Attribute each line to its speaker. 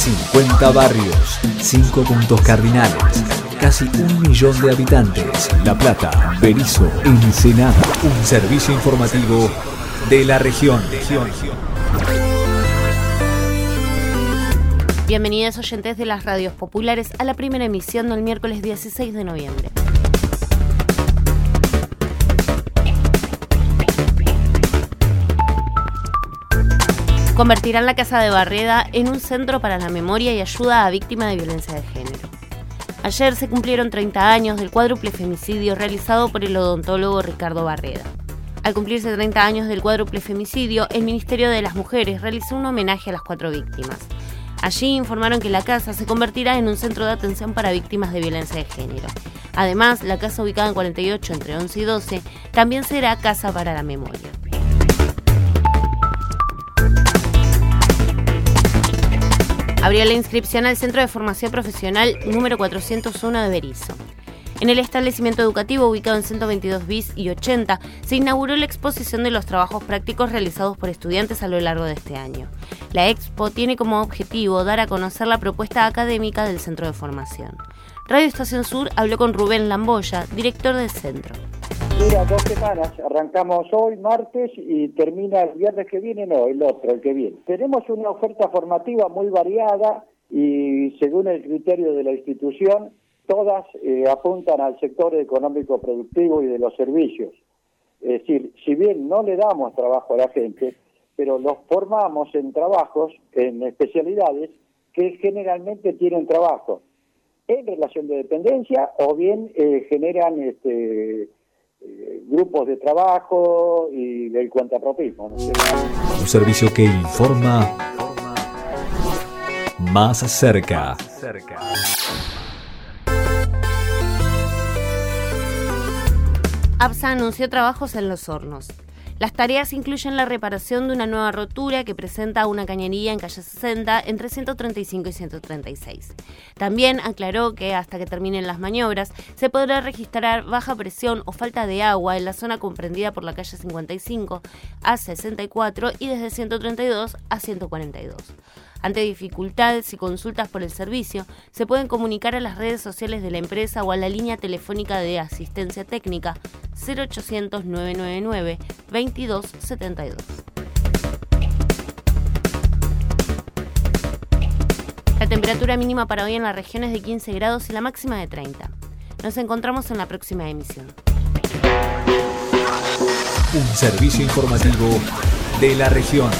Speaker 1: 50 barrios, 5 puntos cardinales, casi un millón de habitantes. La Plata, Berizo, Ensenada. Un servicio informativo de la región.
Speaker 2: Bienvenidos oyentes de las radios populares a la primera emisión del miércoles 16 de noviembre. Convertirán la Casa de Barreda en un centro para la memoria y ayuda a víctimas de violencia de género. Ayer se cumplieron 30 años del cuádruple femicidio realizado por el odontólogo Ricardo Barreda. Al cumplirse 30 años del cuádruple femicidio, el Ministerio de las Mujeres realizó un homenaje a las cuatro víctimas. Allí informaron que la casa se convertirá en un centro de atención para víctimas de violencia de género. Además, la casa ubicada en 48 entre 11 y 12 también será casa para la memoria. La inscripción al Centro de Formación Profesional número 401 de Berizo. En el establecimiento educativo ubicado en 122 bis y 80 se inauguró la exposición de los trabajos prácticos realizados por estudiantes a lo largo de este año. La expo tiene como objetivo dar a conocer la propuesta académica del centro de formación. Radio Estación Sur habló con Rubén Lamboya, director del centro.
Speaker 3: Dos semanas. Arrancamos hoy, martes, y termina el viernes que viene, no, el otro, el que viene. Tenemos una oferta formativa muy variada y según el criterio de la institución, todas eh, apuntan al sector económico productivo y de los servicios. Es decir, si bien no le damos trabajo a la gente, pero los formamos en trabajos, en especialidades que generalmente tienen trabajo en relación de dependencia o bien eh, generan este, eh, grupos de trabajo y del cuentapropismo.
Speaker 1: Un servicio que informa más cerca.
Speaker 2: APSA anunció trabajos en los hornos. Las tareas incluyen la reparación de una nueva rotura que presenta una cañería en calle 60 entre 135 y 136. También aclaró que hasta que terminen las maniobras se podrá registrar baja presión o falta de agua en la zona comprendida por la calle 55 a 64 y desde 132 a 142. Ante dificultades y consultas por el servicio, se pueden comunicar a las redes sociales de la empresa o a la línea telefónica de asistencia técnica 0800 999 2272. La temperatura mínima para hoy en la región es de 15 grados y la máxima de 30. Nos encontramos en la próxima emisión.
Speaker 1: Un servicio informativo de la región.